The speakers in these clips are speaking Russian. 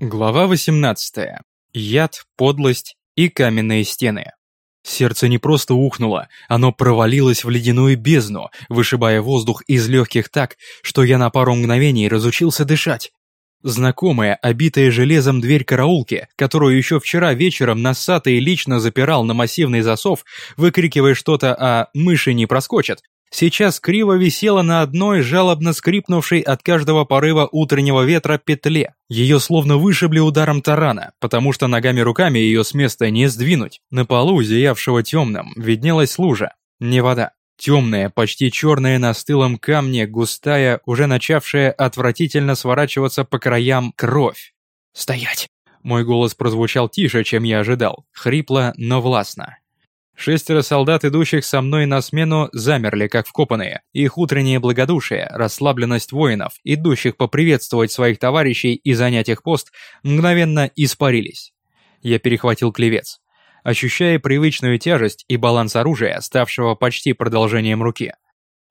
Глава 18. Яд, подлость и каменные стены. Сердце не просто ухнуло, оно провалилось в ледяную бездну, вышибая воздух из легких так, что я на пару мгновений разучился дышать. Знакомая, обитая железом дверь караулки, которую еще вчера вечером носатый лично запирал на массивный засов, выкрикивая что-то о «мыши не проскочат», сейчас криво висела на одной жалобно скрипнувшей от каждого порыва утреннего ветра петле. Ее словно вышибли ударом тарана, потому что ногами-руками ее с места не сдвинуть. На полу, зиявшего темным, виднелась лужа. Не вода. Темная, почти черная на стылом камне, густая, уже начавшая отвратительно сворачиваться по краям кровь. «Стоять!» Мой голос прозвучал тише, чем я ожидал, хрипло, но властно. Шестеро солдат, идущих со мной на смену, замерли, как вкопанные. Их утреннее благодушие, расслабленность воинов, идущих поприветствовать своих товарищей и занять их пост, мгновенно испарились. Я перехватил клевец. Ощущая привычную тяжесть и баланс оружия, ставшего почти продолжением руки.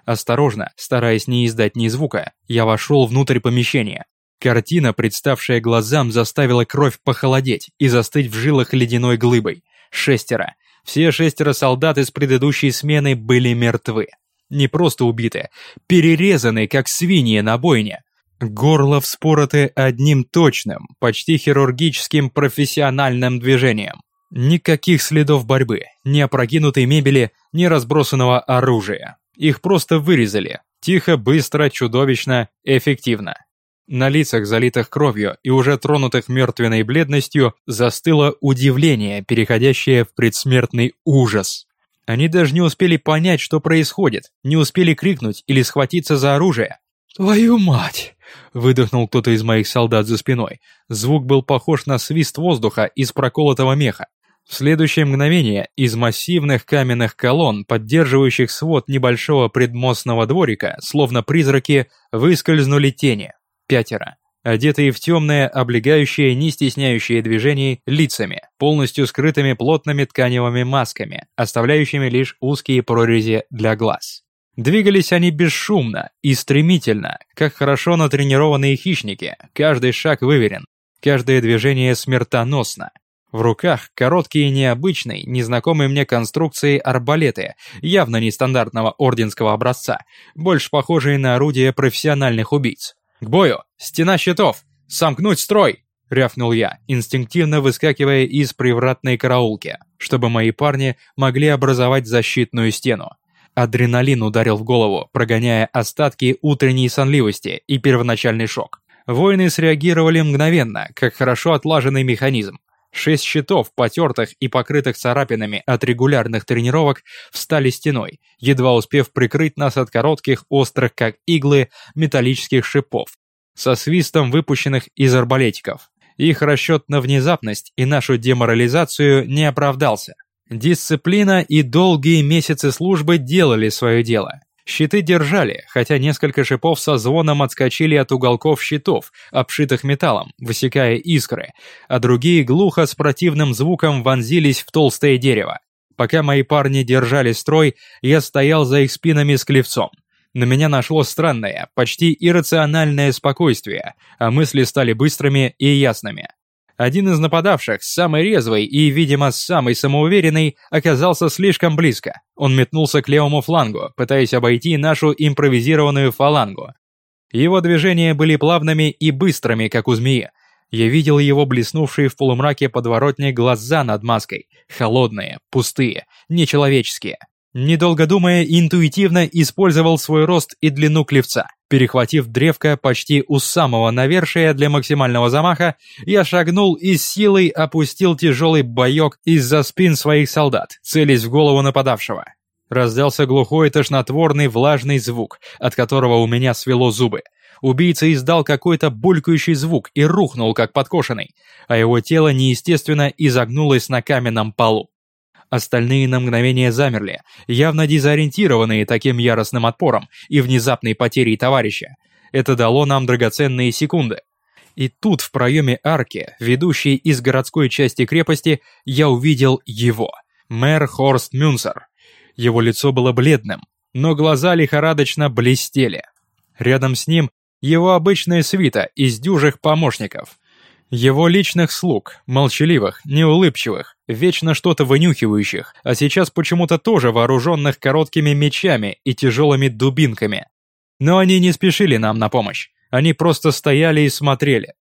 Осторожно, стараясь не издать ни звука, я вошел внутрь помещения. Картина, представшая глазам, заставила кровь похолодеть и застыть в жилах ледяной глыбой. Шестеро. Все шестеро солдат из предыдущей смены были мертвы. Не просто убиты, перерезаны, как свиньи на бойне. Горло вспороты одним точным, почти хирургическим профессиональным движением. Никаких следов борьбы, ни опрокинутой мебели, ни разбросанного оружия. Их просто вырезали. Тихо, быстро, чудовищно, эффективно. На лицах, залитых кровью и уже тронутых мертвенной бледностью, застыло удивление, переходящее в предсмертный ужас. Они даже не успели понять, что происходит, не успели крикнуть или схватиться за оружие. «Твою мать!» – выдохнул кто-то из моих солдат за спиной. Звук был похож на свист воздуха из проколотого меха. В следующее мгновение из массивных каменных колонн, поддерживающих свод небольшого предмостного дворика, словно призраки, выскользнули тени. Пятеро. Одетые в темное, облегающее, не стесняющее движений лицами, полностью скрытыми плотными тканевыми масками, оставляющими лишь узкие прорези для глаз. Двигались они бесшумно и стремительно, как хорошо натренированные хищники, каждый шаг выверен, каждое движение смертоносно. В руках короткие необычные, незнакомые мне конструкции арбалеты, явно нестандартного орденского образца, больше похожие на орудия профессиональных убийц. «К бою! Стена щитов! Сомкнуть строй!» — рявкнул я, инстинктивно выскакивая из привратной караулки, чтобы мои парни могли образовать защитную стену. Адреналин ударил в голову, прогоняя остатки утренней сонливости и первоначальный шок. Воины среагировали мгновенно, как хорошо отлаженный механизм. Шесть щитов, потертых и покрытых царапинами от регулярных тренировок, встали стеной, едва успев прикрыть нас от коротких, острых, как иглы, металлических шипов, со свистом выпущенных из арбалетиков. Их расчет на внезапность и нашу деморализацию не оправдался. Дисциплина и долгие месяцы службы делали свое дело. Щиты держали, хотя несколько шипов со звоном отскочили от уголков щитов, обшитых металлом, высекая искры, а другие глухо с противным звуком вонзились в толстое дерево. Пока мои парни держали строй, я стоял за их спинами с клевцом. На меня нашло странное, почти иррациональное спокойствие, а мысли стали быстрыми и ясными. Один из нападавших, самый резвый и, видимо, самый самоуверенный, оказался слишком близко. Он метнулся к левому флангу, пытаясь обойти нашу импровизированную фалангу. Его движения были плавными и быстрыми, как у змеи. Я видел его блеснувшие в полумраке подворотни глаза над маской. Холодные, пустые, нечеловеческие. Недолго думая, интуитивно использовал свой рост и длину клевца. Перехватив древко почти у самого навершия для максимального замаха, я шагнул и с силой опустил тяжелый боек из-за спин своих солдат, целясь в голову нападавшего. Раздался глухой тошнотворный влажный звук, от которого у меня свело зубы. Убийца издал какой-то булькающий звук и рухнул, как подкошенный, а его тело неестественно изогнулось на каменном полу. Остальные на мгновение замерли, явно дезориентированные таким яростным отпором и внезапной потерей товарища. Это дало нам драгоценные секунды. И тут в проеме арки, ведущей из городской части крепости, я увидел его, мэр Хорст Мюнсер. Его лицо было бледным, но глаза лихорадочно блестели. Рядом с ним его обычная свита из дюжих помощников. Его личных слуг, молчаливых, неулыбчивых, вечно что-то вынюхивающих, а сейчас почему-то тоже вооруженных короткими мечами и тяжелыми дубинками. Но они не спешили нам на помощь, они просто стояли и смотрели.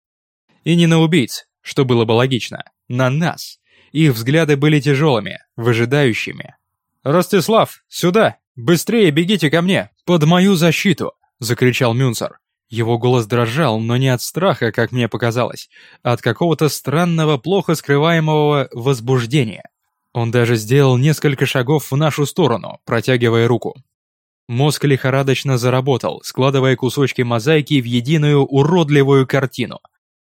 И не на убийц, что было бы логично, на нас. Их взгляды были тяжелыми, выжидающими. «Ростислав, сюда! Быстрее бегите ко мне! Под мою защиту!» — закричал Мюнцер. Его голос дрожал, но не от страха, как мне показалось, а от какого-то странного, плохо скрываемого возбуждения. Он даже сделал несколько шагов в нашу сторону, протягивая руку. Мозг лихорадочно заработал, складывая кусочки мозаики в единую уродливую картину.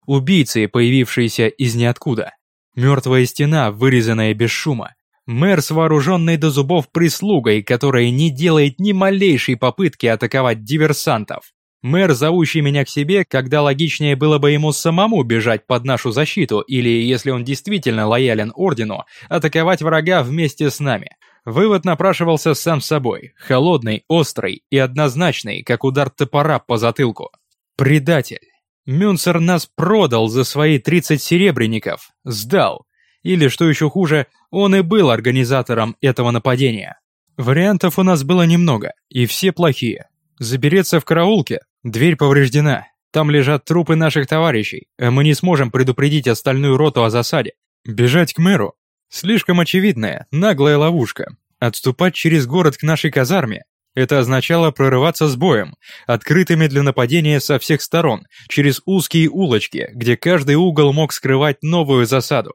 Убийцы, появившиеся из ниоткуда. Мертвая стена, вырезанная без шума. Мэр с вооруженной до зубов прислугой, которая не делает ни малейшей попытки атаковать диверсантов. Мэр, зовущий меня к себе, когда логичнее было бы ему самому бежать под нашу защиту, или, если он действительно лоялен Ордену, атаковать врага вместе с нами. Вывод напрашивался сам собой, холодный, острый и однозначный, как удар топора по затылку. Предатель. Мюнцер нас продал за свои 30 серебряников, сдал. Или, что еще хуже, он и был организатором этого нападения. Вариантов у нас было немного, и все плохие. Забереться в караулке, дверь повреждена, там лежат трупы наших товарищей, а мы не сможем предупредить остальную роту о засаде. Бежать к мэру? Слишком очевидная, наглая ловушка. Отступать через город к нашей казарме? Это означало прорываться с боем, открытыми для нападения со всех сторон, через узкие улочки, где каждый угол мог скрывать новую засаду.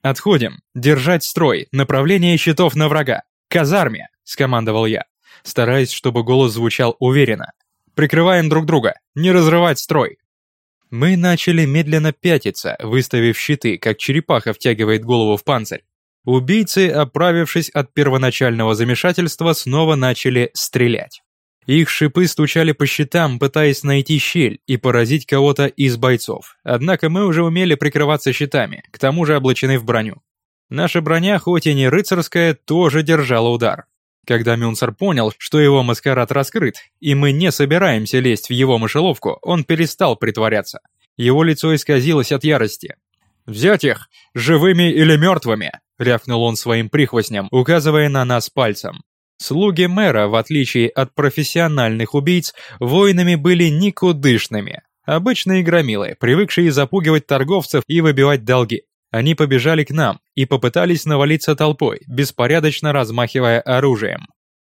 «Отходим! Держать строй! Направление щитов на врага! Казарме!» – скомандовал я стараясь, чтобы голос звучал уверенно. «Прикрываем друг друга! Не разрывать строй!» Мы начали медленно пятиться, выставив щиты, как черепаха втягивает голову в панцирь. Убийцы, оправившись от первоначального замешательства, снова начали стрелять. Их шипы стучали по щитам, пытаясь найти щель и поразить кого-то из бойцов. Однако мы уже умели прикрываться щитами, к тому же облачены в броню. Наша броня, хоть и не рыцарская, тоже держала удар. Когда Мюнцер понял, что его маскарад раскрыт, и мы не собираемся лезть в его мышеловку, он перестал притворяться. Его лицо исказилось от ярости. «Взять их! Живыми или мертвыми!» — рявкнул он своим прихвостням, указывая на нас пальцем. Слуги мэра, в отличие от профессиональных убийц, воинами были никудышными. Обычные громилы, привыкшие запугивать торговцев и выбивать долги. Они побежали к нам и попытались навалиться толпой, беспорядочно размахивая оружием.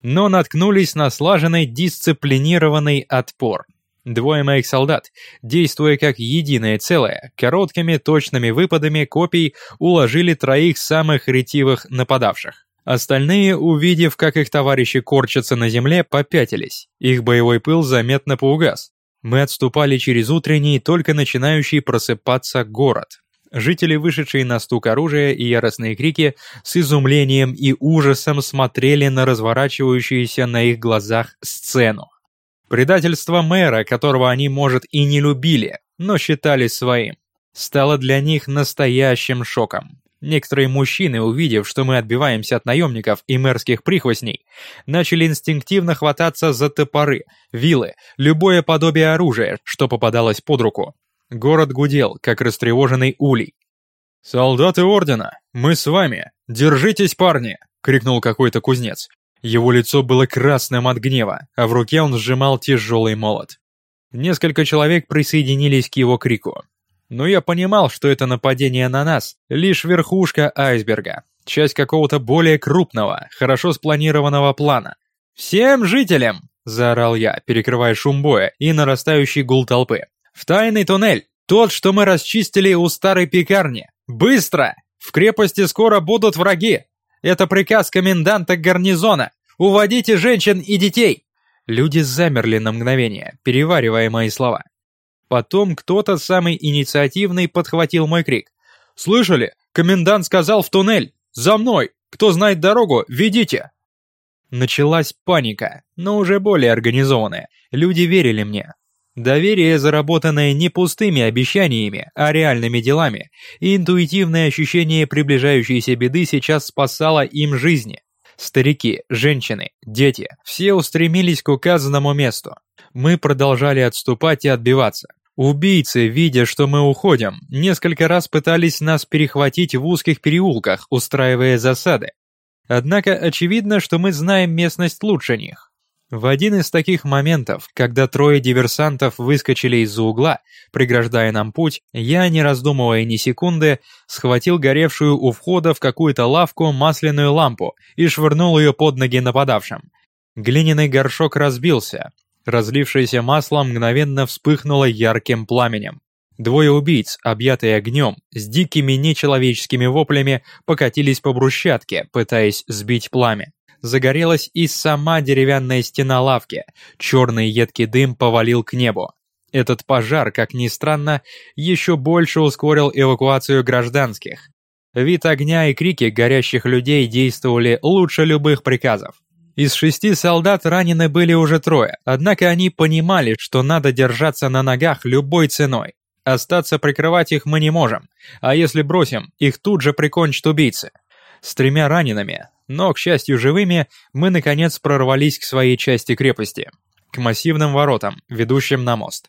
Но наткнулись на слаженный дисциплинированный отпор. Двое моих солдат, действуя как единое целое, короткими точными выпадами копий уложили троих самых ретивых нападавших. Остальные, увидев, как их товарищи корчатся на земле, попятились. Их боевой пыл заметно поугас. Мы отступали через утренний, только начинающий просыпаться город. Жители, вышедшие на стук оружия и яростные крики, с изумлением и ужасом смотрели на разворачивающуюся на их глазах сцену. Предательство мэра, которого они, может, и не любили, но считали своим, стало для них настоящим шоком. Некоторые мужчины, увидев, что мы отбиваемся от наемников и мэрских прихвостней, начали инстинктивно хвататься за топоры, вилы, любое подобие оружия, что попадалось под руку. Город гудел, как растревоженный улей. «Солдаты Ордена, мы с вами! Держитесь, парни!» — крикнул какой-то кузнец. Его лицо было красным от гнева, а в руке он сжимал тяжелый молот. Несколько человек присоединились к его крику. Но я понимал, что это нападение на нас — лишь верхушка айсберга, часть какого-то более крупного, хорошо спланированного плана. «Всем жителям!» — заорал я, перекрывая шум боя и нарастающий гул толпы. В тайный туннель, тот, что мы расчистили у старой пекарни. Быстро! В крепости скоро будут враги. Это приказ коменданта гарнизона. Уводите женщин и детей. Люди замерли на мгновение, переваривая мои слова. Потом кто-то самый инициативный подхватил мой крик. «Слышали? Комендант сказал в туннель! За мной! Кто знает дорогу, ведите!» Началась паника, но уже более организованная. Люди верили мне, Доверие, заработанное не пустыми обещаниями, а реальными делами, и интуитивное ощущение приближающейся беды сейчас спасало им жизни. Старики, женщины, дети – все устремились к указанному месту. Мы продолжали отступать и отбиваться. Убийцы, видя, что мы уходим, несколько раз пытались нас перехватить в узких переулках, устраивая засады. Однако очевидно, что мы знаем местность лучше них. В один из таких моментов, когда трое диверсантов выскочили из-за угла, преграждая нам путь, я, не раздумывая ни секунды, схватил горевшую у входа в какую-то лавку масляную лампу и швырнул ее под ноги нападавшим. Глиняный горшок разбился. Разлившееся масло мгновенно вспыхнуло ярким пламенем. Двое убийц, объятые огнем, с дикими нечеловеческими воплями, покатились по брусчатке, пытаясь сбить пламя. Загорелась и сама деревянная стена лавки, черный едкий дым повалил к небу. Этот пожар, как ни странно, еще больше ускорил эвакуацию гражданских. Вид огня и крики горящих людей действовали лучше любых приказов. Из шести солдат ранены были уже трое, однако они понимали, что надо держаться на ногах любой ценой. Остаться прикрывать их мы не можем, а если бросим, их тут же прикончат убийцы. С тремя ранеными, но, к счастью, живыми, мы наконец прорвались к своей части крепости, к массивным воротам, ведущим на мост.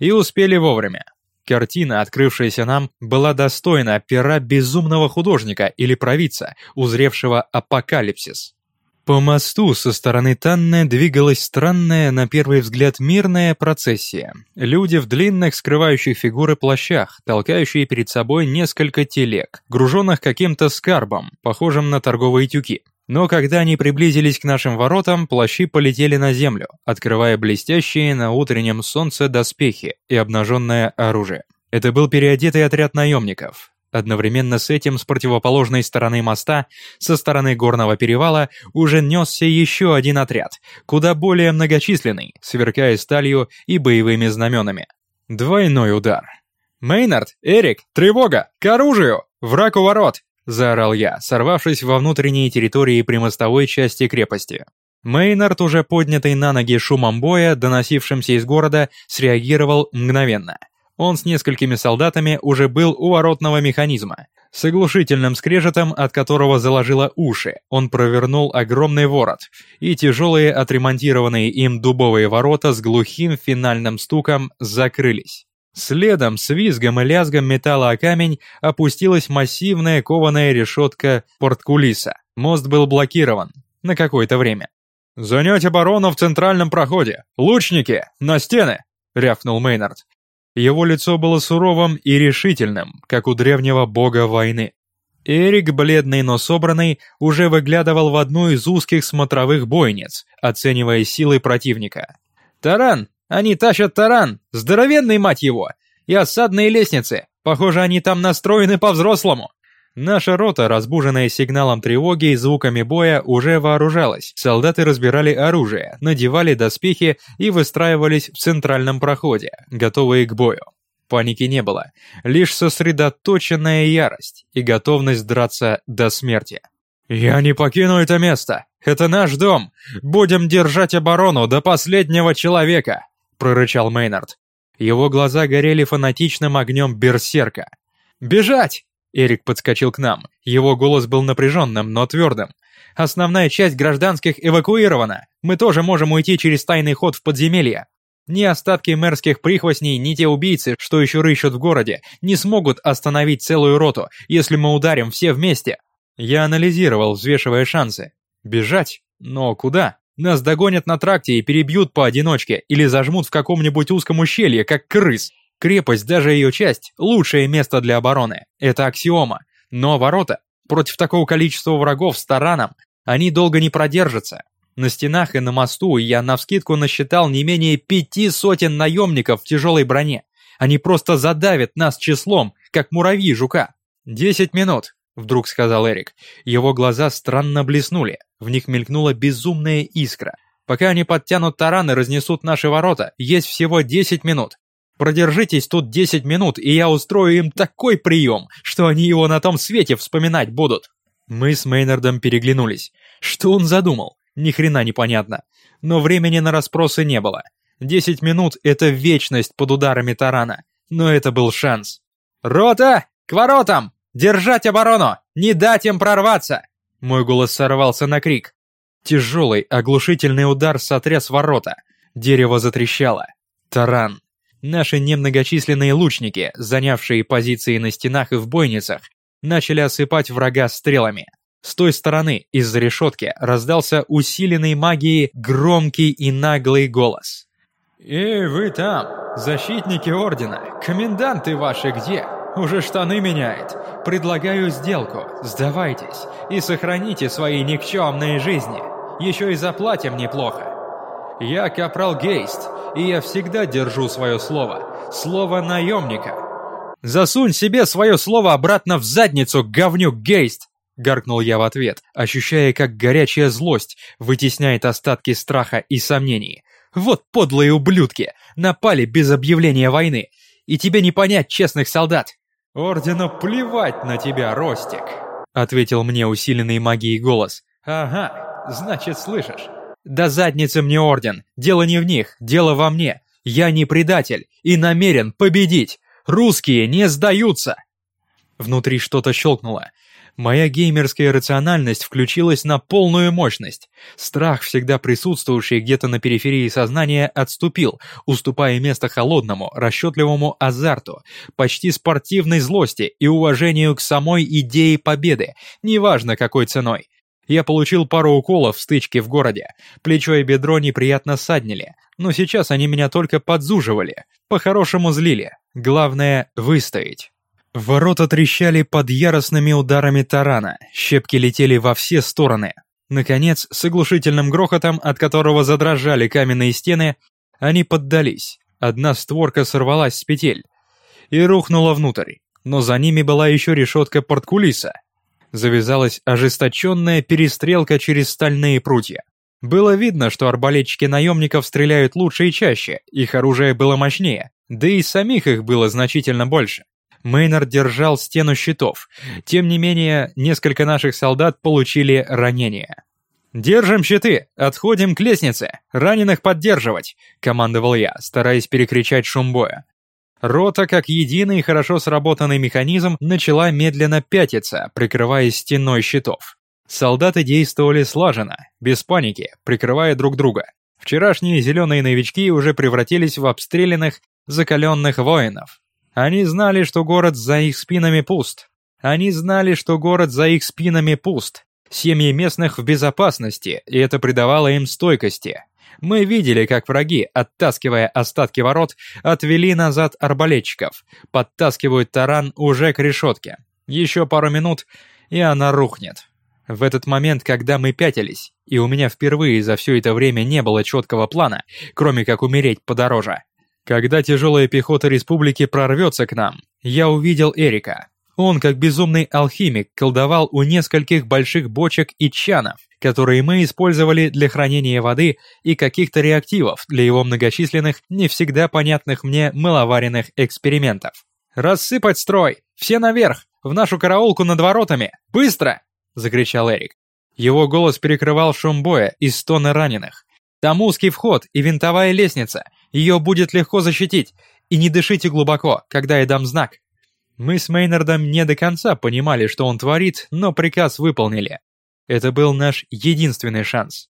И успели вовремя. Картина, открывшаяся нам, была достойна пера безумного художника или провидца, узревшего апокалипсис. По мосту со стороны Танны двигалась странная, на первый взгляд, мирная процессия. Люди в длинных, скрывающих фигуры плащах, толкающие перед собой несколько телег, груженных каким-то скарбом, похожим на торговые тюки. Но когда они приблизились к нашим воротам, плащи полетели на землю, открывая блестящие на утреннем солнце доспехи и обнаженное оружие. Это был переодетый отряд наемников, Одновременно с этим с противоположной стороны моста, со стороны горного перевала, уже несся еще один отряд, куда более многочисленный, сверкая сталью и боевыми знаменами. Двойной удар. «Мейнард! Эрик! Тревога! К оружию! Враг у ворот!» – заорал я, сорвавшись во внутренние территории примостовой части крепости. Мейнард, уже поднятый на ноги шумом боя, доносившимся из города, среагировал мгновенно – он с несколькими солдатами уже был у воротного механизма. С оглушительным скрежетом, от которого заложило уши, он провернул огромный ворот, и тяжелые отремонтированные им дубовые ворота с глухим финальным стуком закрылись. Следом с визгом и лязгом металла о камень опустилась массивная кованая решетка порткулиса. Мост был блокирован. На какое-то время. «Занять оборону в центральном проходе! Лучники! На стены!» — рявкнул Мейнард. Его лицо было суровым и решительным, как у древнего бога войны. Эрик, бледный, но собранный, уже выглядывал в одну из узких смотровых бойниц, оценивая силы противника. «Таран! Они тащат таран! Здоровенный, мать его! И осадные лестницы! Похоже, они там настроены по-взрослому!» Наша рота, разбуженная сигналом тревоги и звуками боя, уже вооружалась. Солдаты разбирали оружие, надевали доспехи и выстраивались в центральном проходе, готовые к бою. Паники не было, лишь сосредоточенная ярость и готовность драться до смерти. «Я не покину это место! Это наш дом! Будем держать оборону до последнего человека!» – прорычал Мейнард. Его глаза горели фанатичным огнем берсерка. «Бежать! Эрик подскочил к нам. Его голос был напряженным, но твердым. «Основная часть гражданских эвакуирована. Мы тоже можем уйти через тайный ход в подземелье. Ни остатки мэрских прихвостней, ни те убийцы, что еще рыщут в городе, не смогут остановить целую роту, если мы ударим все вместе». Я анализировал, взвешивая шансы. «Бежать? Но куда?» Нас догонят на тракте и перебьют поодиночке или зажмут в каком-нибудь узком ущелье, как крыс. Крепость, даже ее часть, лучшее место для обороны. Это аксиома. Но ворота, против такого количества врагов с тараном, они долго не продержатся. На стенах и на мосту я навскидку насчитал не менее пяти сотен наемников в тяжелой броне. Они просто задавят нас числом, как муравьи жука. «Десять минут», — вдруг сказал Эрик. Его глаза странно блеснули, в них мелькнула безумная искра. «Пока они подтянут таран и разнесут наши ворота, есть всего десять минут. Продержитесь тут 10 минут, и я устрою им такой прием, что они его на том свете вспоминать будут». Мы с Мейнардом переглянулись. Что он задумал? Ни хрена непонятно. Но времени на расспросы не было. Десять минут — это вечность под ударами тарана. Но это был шанс. «Рота! К воротам! Держать оборону! Не дать им прорваться!» Мой голос сорвался на крик. Тяжелый, оглушительный удар сотряс ворота. Дерево затрещало. Таран. Наши немногочисленные лучники, занявшие позиции на стенах и в бойницах, начали осыпать врага стрелами. С той стороны, из-за решетки, раздался усиленный магией громкий и наглый голос. «Эй, вы там, защитники Ордена, коменданты ваши где? Уже штаны меняет. Предлагаю сделку, сдавайтесь и сохраните свои никчемные жизни. Еще и заплатим неплохо. Я капрал Гейст, и я всегда держу свое слово. Слово наемника. «Засунь себе свое слово обратно в задницу, говнюк Гейст!» Гаркнул я в ответ, ощущая, как горячая злость вытесняет остатки страха и сомнений. «Вот подлые ублюдки! Напали без объявления войны! И тебе не понять честных солдат!» «Ордену плевать на тебя, Ростик!» Ответил мне усиленный магией голос. «Ага, значит, слышишь?» «Да задницы мне орден! Дело не в них, дело во мне! Я не предатель и намерен победить! Русские не сдаются!» Внутри что-то щелкнуло. Моя геймерская рациональность включилась на полную мощность. Страх, всегда присутствующий где-то на периферии сознания, отступил, уступая место холодному, расчетливому азарту, почти спортивной злости и уважению к самой идее победы, неважно какой ценой. Я получил пару уколов в стычке в городе. Плечо и бедро неприятно саднили. Но сейчас они меня только подзуживали. По-хорошему злили. Главное — выстоять. Ворота трещали под яростными ударами тарана. Щепки летели во все стороны. Наконец, с оглушительным грохотом, от которого задрожали каменные стены, они поддались. Одна створка сорвалась с петель и рухнула внутрь. Но за ними была еще решетка порткулиса, завязалась ожесточенная перестрелка через стальные прутья. Было видно, что арбалетчики наемников стреляют лучше и чаще, их оружие было мощнее, да и самих их было значительно больше. Мейнард держал стену щитов, тем не менее, несколько наших солдат получили ранения. «Держим щиты! Отходим к лестнице! Раненых поддерживать!» — командовал я, стараясь перекричать шум боя. Рота, как единый и хорошо сработанный механизм, начала медленно пятиться, прикрываясь стеной щитов. Солдаты действовали слаженно, без паники, прикрывая друг друга. Вчерашние зеленые новички уже превратились в обстрелянных, закаленных воинов. Они знали, что город за их спинами пуст. Они знали, что город за их спинами пуст. Семьи местных в безопасности, и это придавало им стойкости. Мы видели, как враги, оттаскивая остатки ворот, отвели назад арбалетчиков, подтаскивают таран уже к решетке. Еще пару минут, и она рухнет. В этот момент, когда мы пятились, и у меня впервые за все это время не было четкого плана, кроме как умереть подороже. Когда тяжелая пехота республики прорвется к нам, я увидел Эрика. Он, как безумный алхимик, колдовал у нескольких больших бочек и чанов, которые мы использовали для хранения воды и каких-то реактивов для его многочисленных, не всегда понятных мне маловаренных экспериментов. «Рассыпать строй! Все наверх! В нашу караулку над воротами! Быстро!» — закричал Эрик. Его голос перекрывал шум боя и стоны раненых. «Там узкий вход и винтовая лестница. Ее будет легко защитить. И не дышите глубоко, когда я дам знак». Мы с Мейнардом не до конца понимали, что он творит, но приказ выполнили. Это был наш единственный шанс.